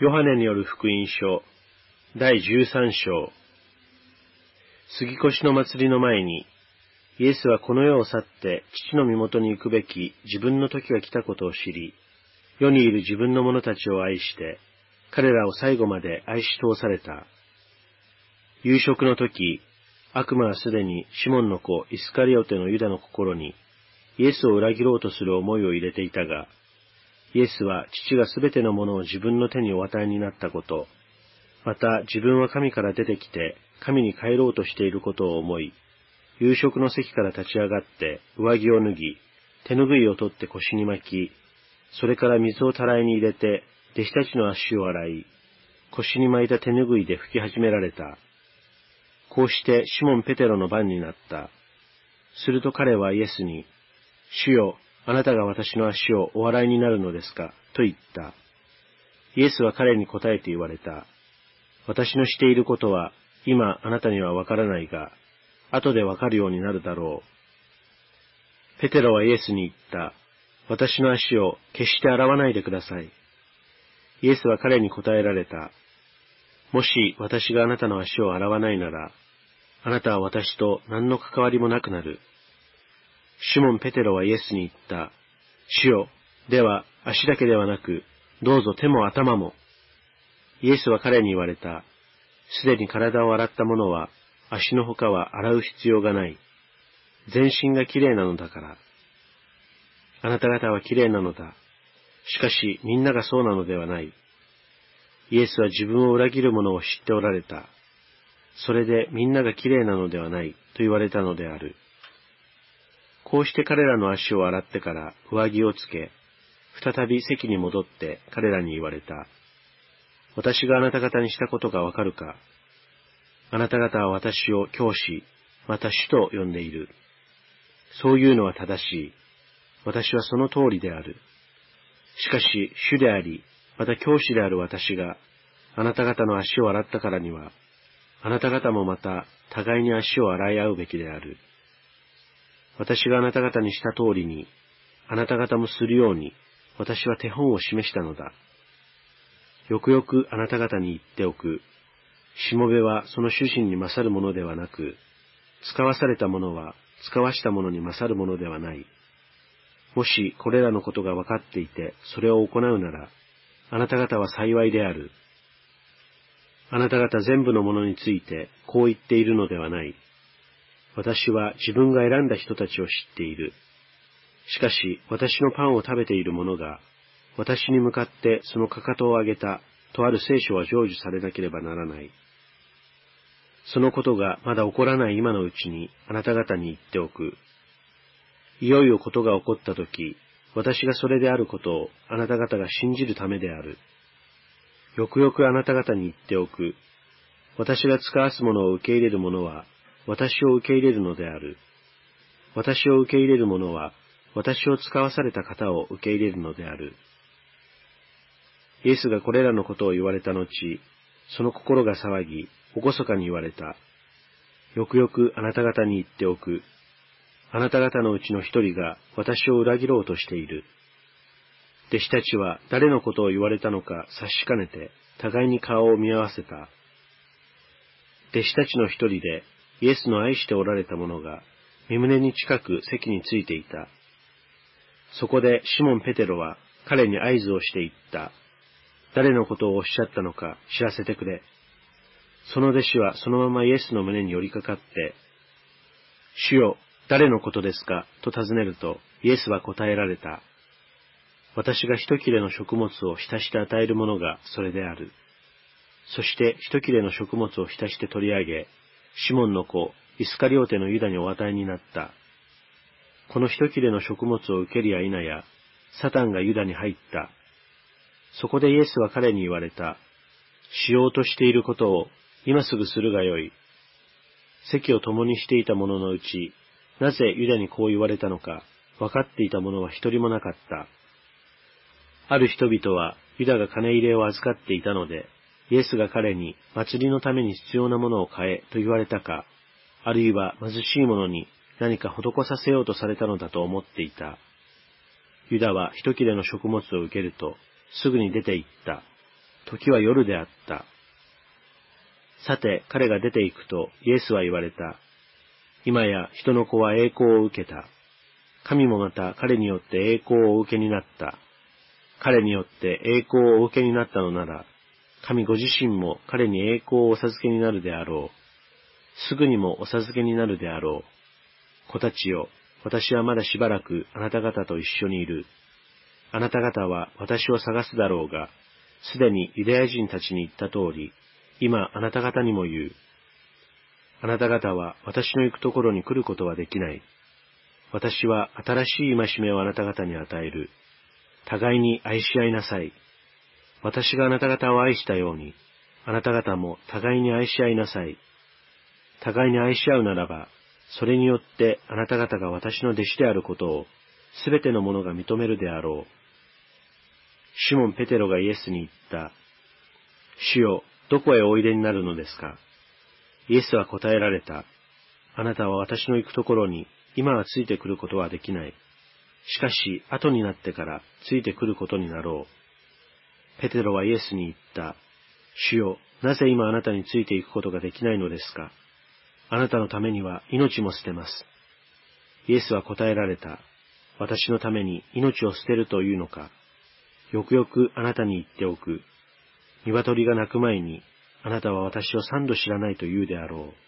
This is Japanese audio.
ヨハネによる福音書、第13章。杉越の祭りの前に、イエスはこの世を去って父の身元に行くべき自分の時が来たことを知り、世にいる自分の者たちを愛して、彼らを最後まで愛し通された。夕食の時、悪魔はすでにシモンの子イスカリオテのユダの心に、イエスを裏切ろうとする思いを入れていたが、イエスは父がすべてのものを自分の手にお与えになったこと、また自分は神から出てきて神に帰ろうとしていることを思い、夕食の席から立ち上がって上着を脱ぎ、手ぬぐいを取って腰に巻き、それから水をたらいに入れて弟子たちの足を洗い、腰に巻いた手ぬぐいで拭き始められた。こうしてシモン・ペテロの番になった。すると彼はイエスに、主よ、あなたが私の足をお笑いになるのですか？と言った。イエスは彼に答えて言われた。私のしていることは、今あなたにはわからないが、後でわかるようになるだろう。ペテロはイエスに言った。私の足を決して洗わないでください。イエスは彼に答えられた。もし私があなたの足を洗わないなら、あなたは私と何の関わりもなくなる。シモン・ペテロはイエスに言った。主よ、では足だけではなく、どうぞ手も頭も。イエスは彼に言われた。すでに体を洗った者は、足の他は洗う必要がない。全身が綺麗なのだから。あなた方は綺麗なのだ。しかし、みんながそうなのではない。イエスは自分を裏切る者を知っておられた。それでみんなが綺麗なのではないと言われたのである。こうして彼らの足を洗ってから上着をつけ、再び席に戻って彼らに言われた。私があなた方にしたことがわかるかあなた方は私を教師、また主と呼んでいる。そういうのは正しい。私はその通りである。しかし、主であり、また教師である私が、あなた方の足を洗ったからには、あなた方もまた互いに足を洗い合うべきである。私があなた方にした通りに、あなた方もするように、私は手本を示したのだ。よくよくあなた方に言っておく。しもべはその主人に勝るものではなく、使わされたものは使わしたものに勝るものではない。もしこれらのことが分かっていて、それを行うなら、あなた方は幸いである。あなた方全部のものについてこう言っているのではない。私は自分が選んだ人たちを知っている。しかし、私のパンを食べている者が、私に向かってそのかかとを上げた、とある聖書は成就されなければならない。そのことがまだ起こらない今のうちにあなた方に言っておく。いよいよことが起こったとき、私がそれであることをあなた方が信じるためである。よくよくあなた方に言っておく。私が使わすものを受け入れる者は私を受け入れるのである。私を受け入れる者は、私を使わされた方を受け入れるのである。イエスがこれらのことを言われた後、その心が騒ぎ、おこそかに言われた。よくよくあなた方に言っておく。あなた方のうちの一人が私を裏切ろうとしている。弟子たちは誰のことを言われたのか察しかねて、互いに顔を見合わせた。弟子たちの一人でイエスの愛しておられた者が、身胸に近く席についていた。そこでシモン・ペテロは彼に合図をして言った。誰のことをおっしゃったのか知らせてくれ。その弟子はそのままイエスの胸に寄りかかって、主よ、誰のことですか？と尋ねると、イエスは答えられた。私が一切れの食物を浸して与えるものがそれである。そして一切れの食物を浸して取り上げ、シモンの子、イスカリオテのユダにお与えになった。この一切れの食物を受けるや否や、サタンがユダに入った。そこでイエスは彼に言われた。しようとしていることを今すぐするがよい。席を共にしていた者のうち、なぜユダにこう言われたのか、分かっていた者は一人もなかった。ある人々はユダが金入れを預かっていたので、イエスが彼に祭りのために必要なものを買えと言われたか、あるいは貧しい者に何か施させようとされたのだと思っていた。ユダは一切れの食物を受けると、すぐに出て行った。時は夜であった。さて、彼が出て行くと、イエスは言われた。今や人の子は栄光を受けた。神もまた彼によって栄光をお受けになった。彼によって栄光をお受けになったのなら、神ご自身も彼に栄光をお授けになるであろう。すぐにもお授けになるであろう。子たちよ、私はまだしばらくあなた方と一緒にいる。あなた方は私を探すだろうが、すでにユダヤ人たちに言った通り、今あなた方にも言う。あなた方は私の行くところに来ることはできない。私は新しい戒めをあなた方に与える。互いに愛し合いなさい。私があなた方を愛したように、あなた方も互いに愛し合いなさい。互いに愛し合うならば、それによってあなた方が私の弟子であることを、すべての者が認めるであろう。シモン・ペテロがイエスに言った。主よ、どこへおいでになるのですか？イエスは答えられた。あなたは私の行くところに、今はついてくることはできない。しかし、後になってからついてくることになろう。ペテロはイエスに言った。主よ、なぜ今あなたについていくことができないのですか？あなたのためには命も捨てます。イエスは答えられた。私のために命を捨てるというのか？よくよくあなたに言っておく。鶏が鳴く前に、あなたは私を三度知らないと言うであろう。